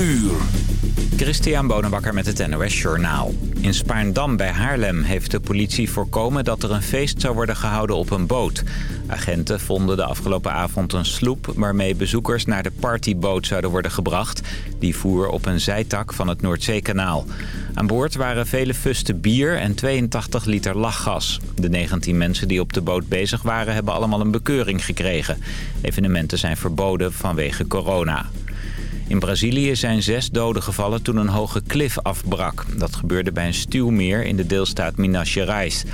uur. Christian Bonenbakker met het NOS Journaal. In Spaarndam bij Haarlem heeft de politie voorkomen dat er een feest zou worden gehouden op een boot. Agenten vonden de afgelopen avond een sloep waarmee bezoekers naar de partyboot zouden worden gebracht. Die voer op een zijtak van het Noordzeekanaal. Aan boord waren vele fusten bier en 82 liter lachgas. De 19 mensen die op de boot bezig waren hebben allemaal een bekeuring gekregen. Evenementen zijn verboden vanwege corona. In Brazilië zijn zes doden gevallen toen een hoge klif afbrak. Dat gebeurde bij een stuwmeer in de deelstaat Minas Gerais.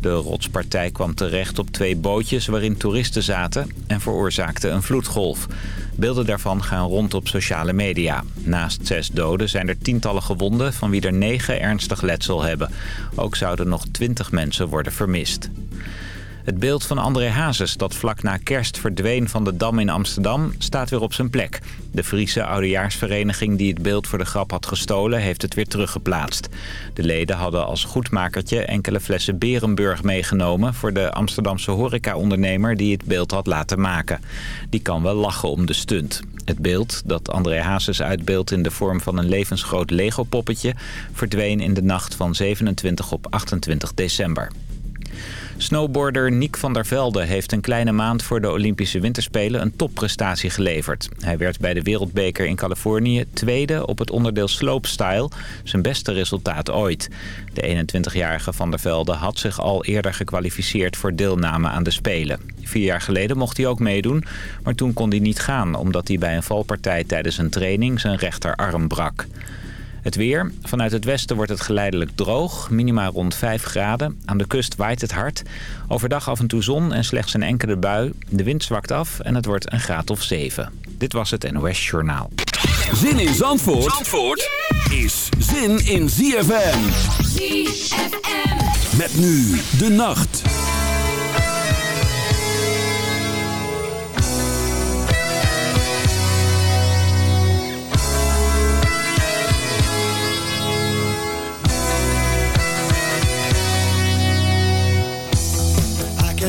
De rotspartij kwam terecht op twee bootjes waarin toeristen zaten en veroorzaakte een vloedgolf. Beelden daarvan gaan rond op sociale media. Naast zes doden zijn er tientallen gewonden van wie er negen ernstig letsel hebben. Ook zouden nog twintig mensen worden vermist. Het beeld van André Hazes dat vlak na kerst verdween van de Dam in Amsterdam staat weer op zijn plek. De Friese oudejaarsvereniging die het beeld voor de grap had gestolen heeft het weer teruggeplaatst. De leden hadden als goedmakertje enkele flessen Berenburg meegenomen voor de Amsterdamse horecaondernemer die het beeld had laten maken. Die kan wel lachen om de stunt. Het beeld, dat André Hazes uitbeeldt in de vorm van een levensgroot Lego-poppetje... verdween in de nacht van 27 op 28 december. Snowboarder Niek van der Velde heeft een kleine maand voor de Olympische Winterspelen een topprestatie geleverd. Hij werd bij de Wereldbeker in Californië tweede op het onderdeel slopestyle, zijn beste resultaat ooit. De 21-jarige van der Velde had zich al eerder gekwalificeerd voor deelname aan de Spelen. Vier jaar geleden mocht hij ook meedoen, maar toen kon hij niet gaan omdat hij bij een valpartij tijdens een training zijn rechterarm brak. Het weer. Vanuit het westen wordt het geleidelijk droog. Minima rond 5 graden. Aan de kust waait het hard. Overdag af en toe zon en slechts een enkele bui. De wind zwakt af en het wordt een graad of 7. Dit was het NOS Journaal. Zin in Zandvoort, Zandvoort is zin in ZFM. ZFM. Met nu de nacht.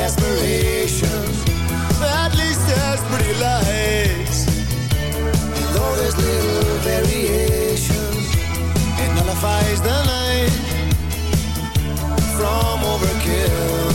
desperation. At least there's pretty lights. Though there's little variation, it nullifies the night from overkill.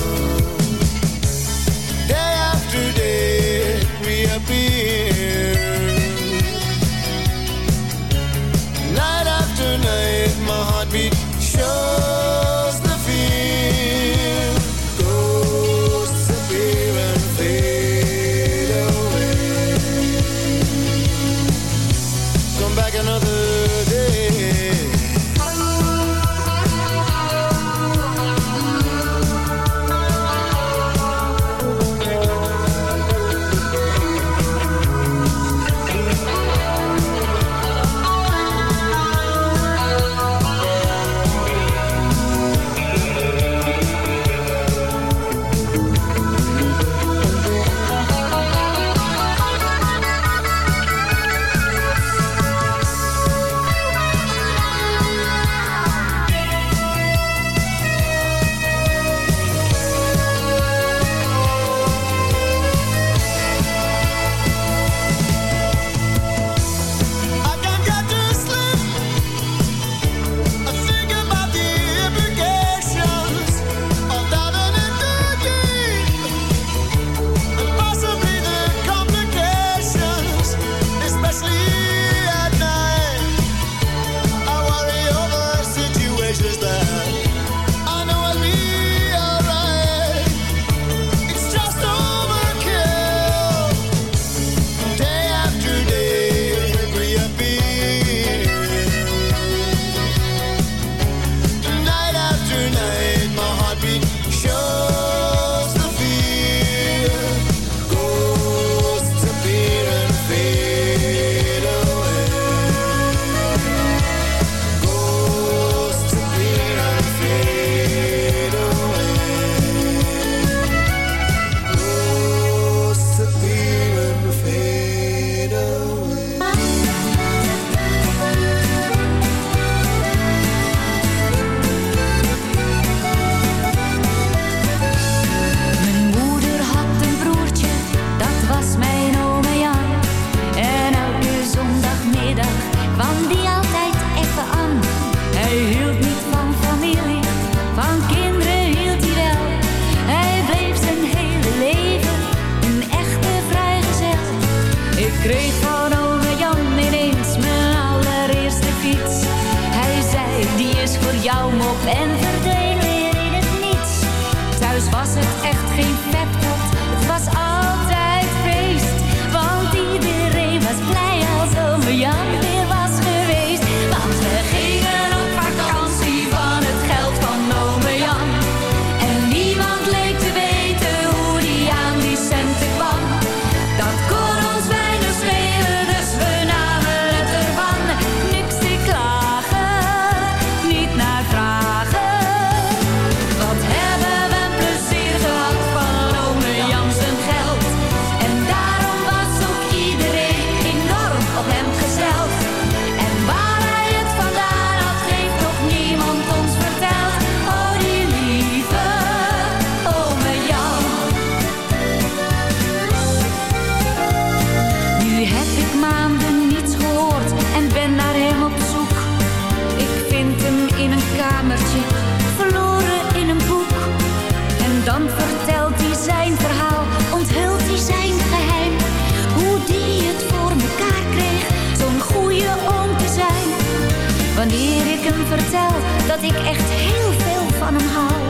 vertel dat ik echt heel veel van hem hou.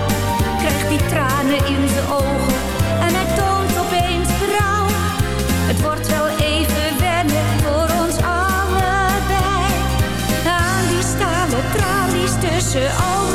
Krijgt die tranen in de ogen en hij toont opeens berouw. Het wordt wel even wennen voor ons allebei. Aan die stalen tralies tussen allen.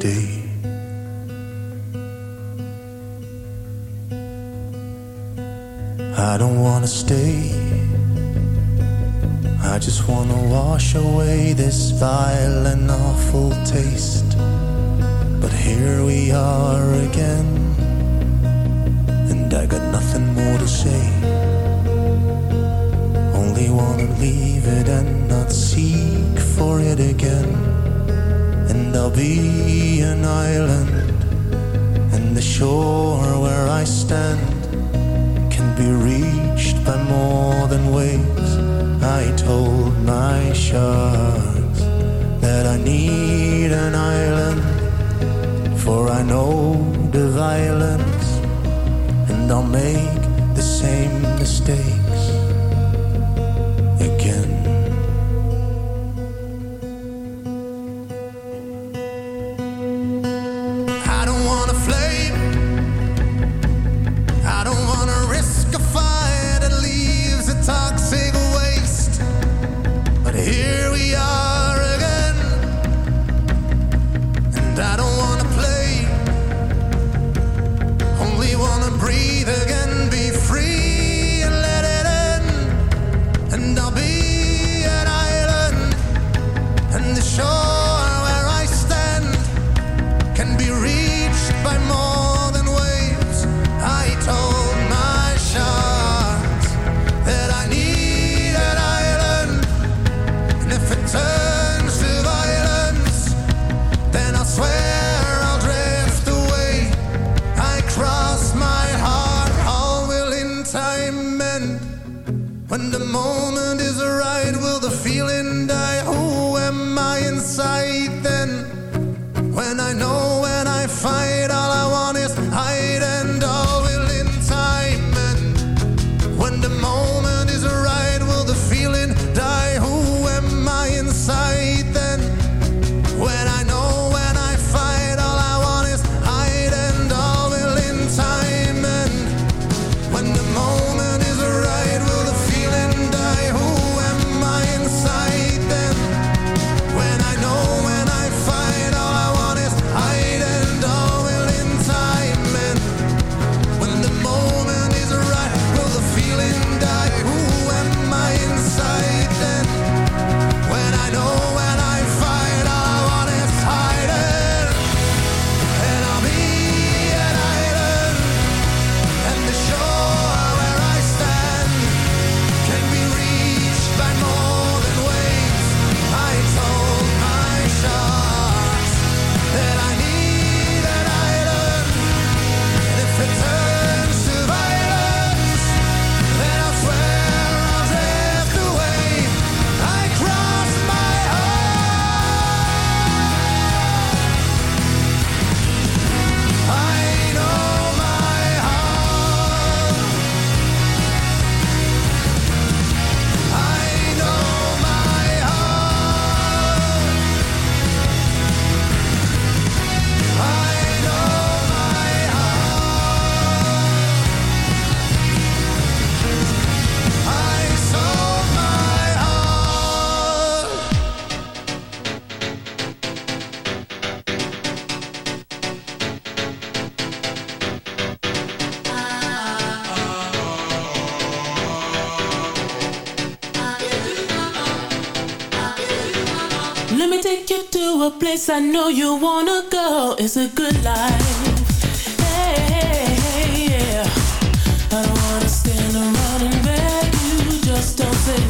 day. I don't wanna stay. I just wanna wash away this vile and awful taste. But here we are again, and I got nothing more to say. Only wanna leave it and not seek for it again and there'll be an island, and the shore where I stand can be reached by more than waves. I told my sharks that I need an island, for I know the violence, and I'll make the same mistake When the moment take you to a place I know you wanna go. It's a good life. Hey, hey, hey yeah. I don't wanna stand around and beg you. Just don't say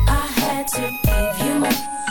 Had to give you my,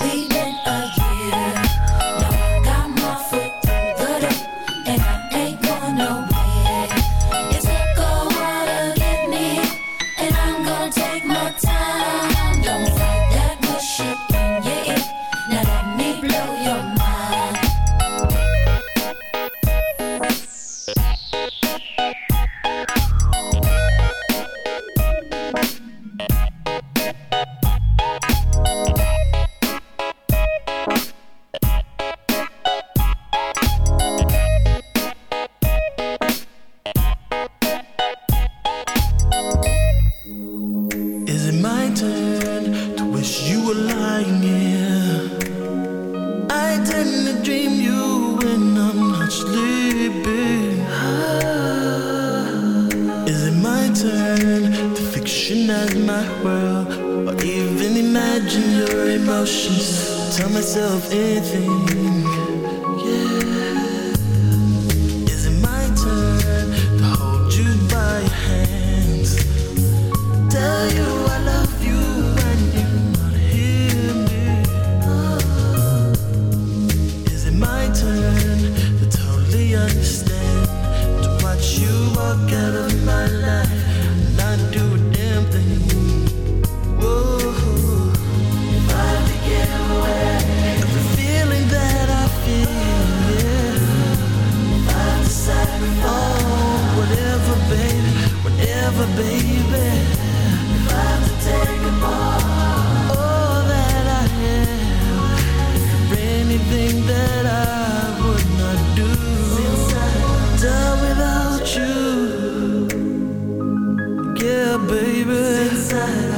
Baby, done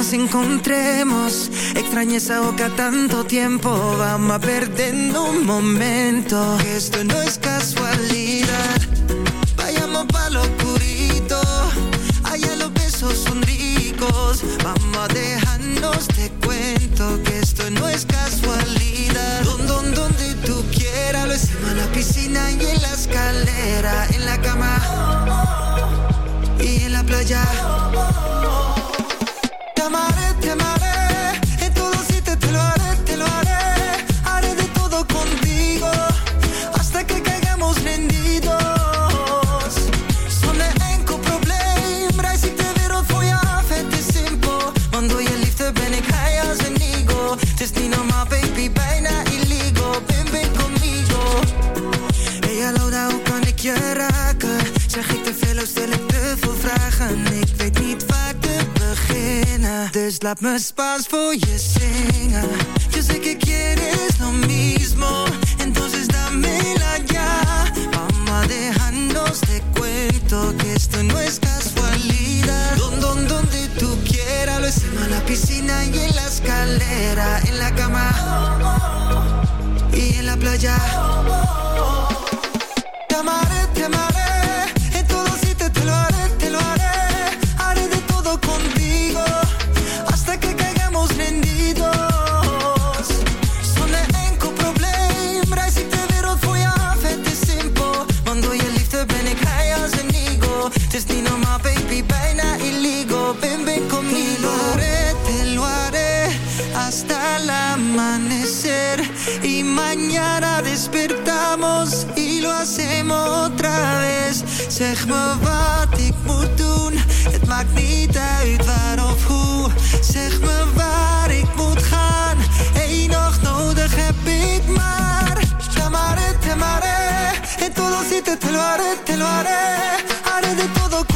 nos encontremos. Extrañé esa boca tanto tiempo Vamos a perder un momento. Esto no es casualidad. Vayamos pa' lo oscurito. Allá los besos son ricos. Vamos a dejarnos de cuento Que esto no es casualidad. Don, don, donde tú quieras Lo hicimos en la piscina y en la escalera En la cama Y en la playa beginnen Dus laat me Spaans Yo sé que quieres lo mismo. Entonces dámela ya. Vamos a dejarnos de cuento Que esto no es casualidad. Don, don, donde tú quieras Lo hicimos en la piscina y en la escalera En la cama Y en la playa otra vez. Zeg me wat ik moet doen. Het maakt niet uit waar of hoe. Zeg me waar ik moet gaan. Eén nacht nodig heb ik maar. Te amaré, te En todo sitio te lo haré, te lo haré Haré de todo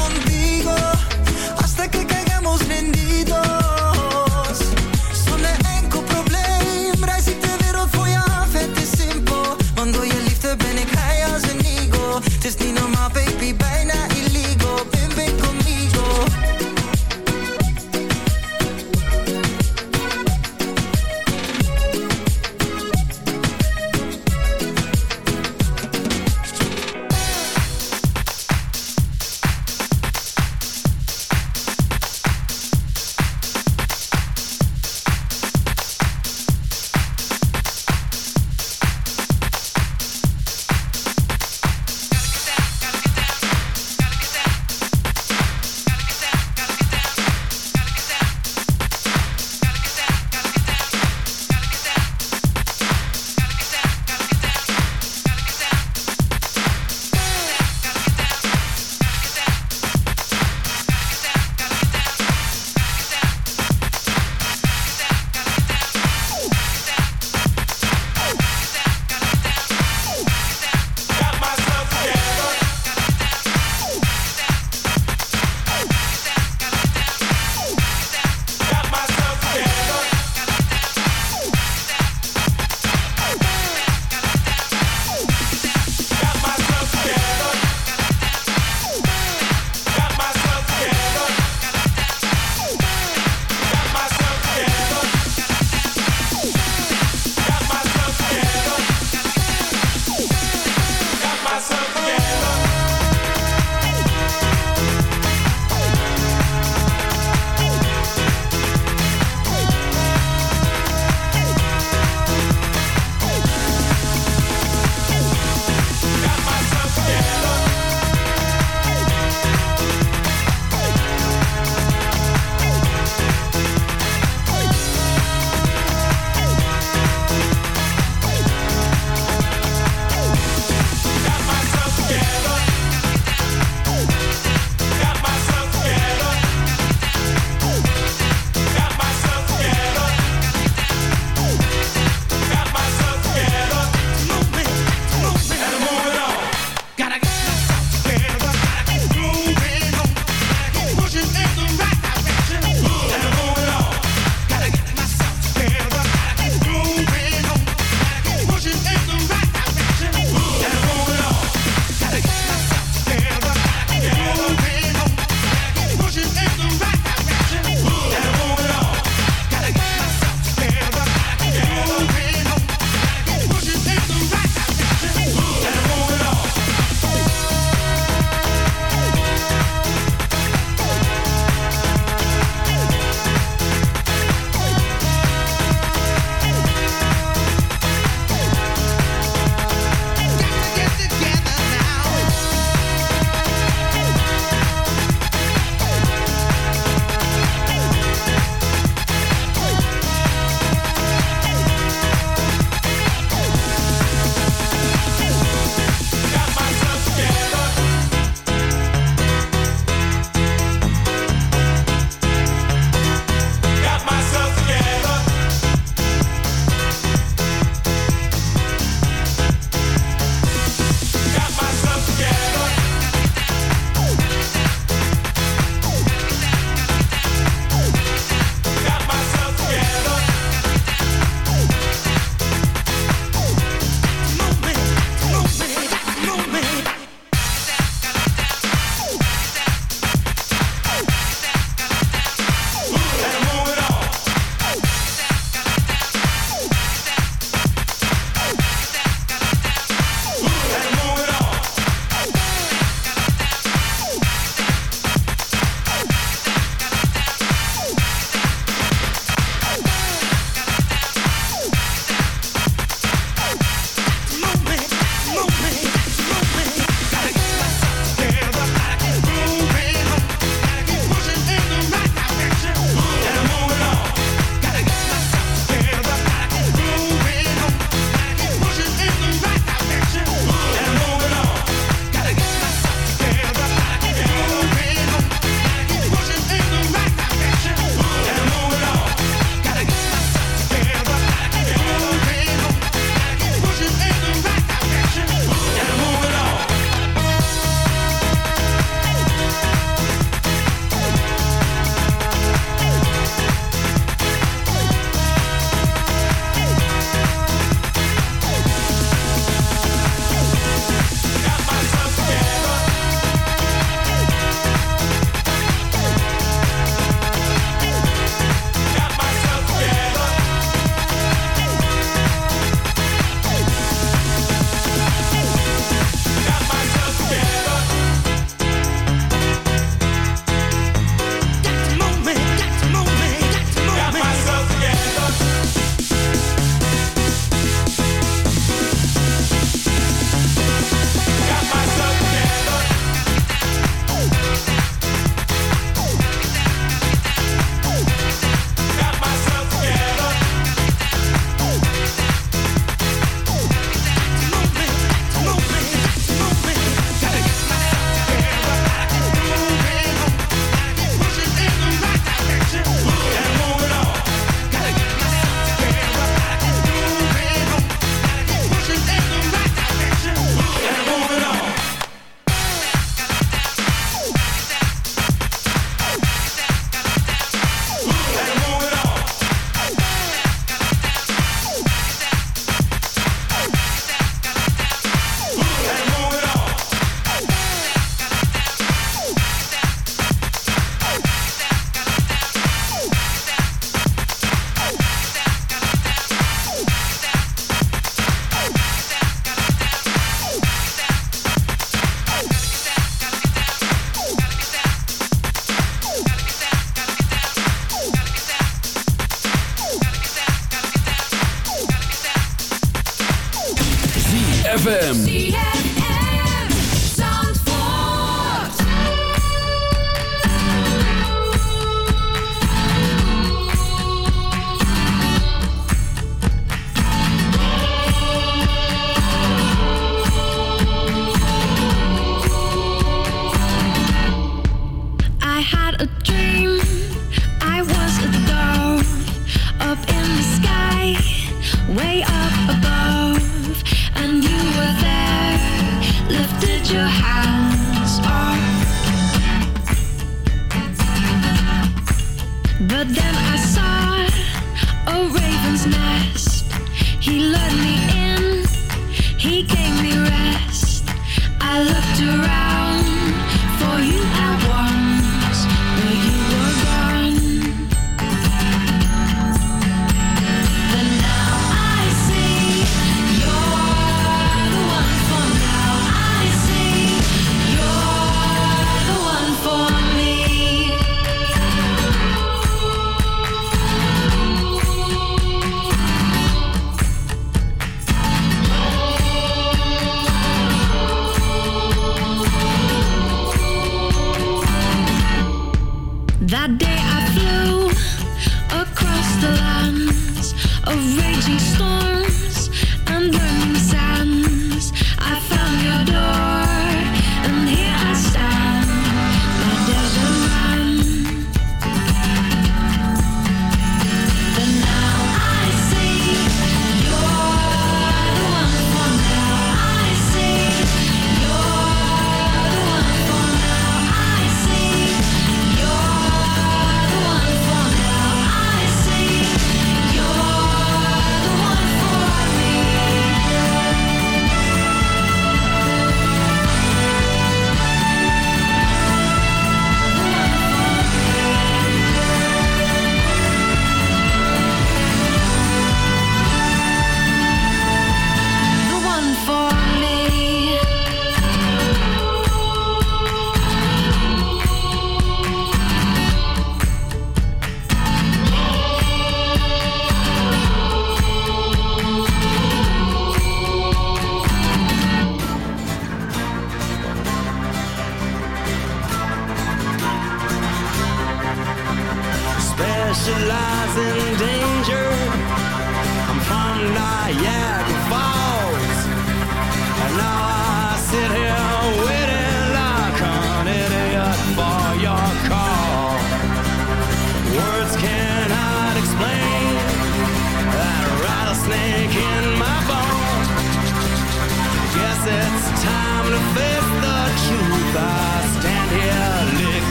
That day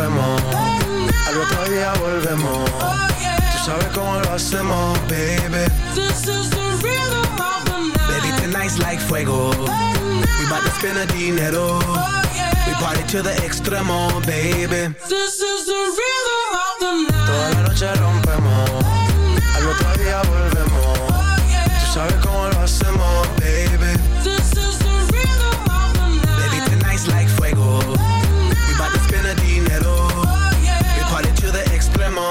rompemos, al otro día volvemos. Tú sabes cómo lo hacemos, baby. This is the rhythm of the night. Baby, tonight's like fuego. We bout to spend a dinero. We party to the extremo, baby. This is the rhythm of the night. Toda la noche rompemos, al otro día volvemos. Tú sabes cómo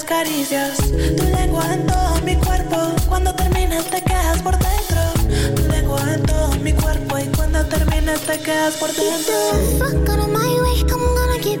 las caricias. Tu lengua en todo mi cuerpo. Cuando terminas te quedas por dentro. Tu lengua en todo mi cuerpo. Y cuando terminas te quedas por dentro. Fuck out of my way, I'm gonna get.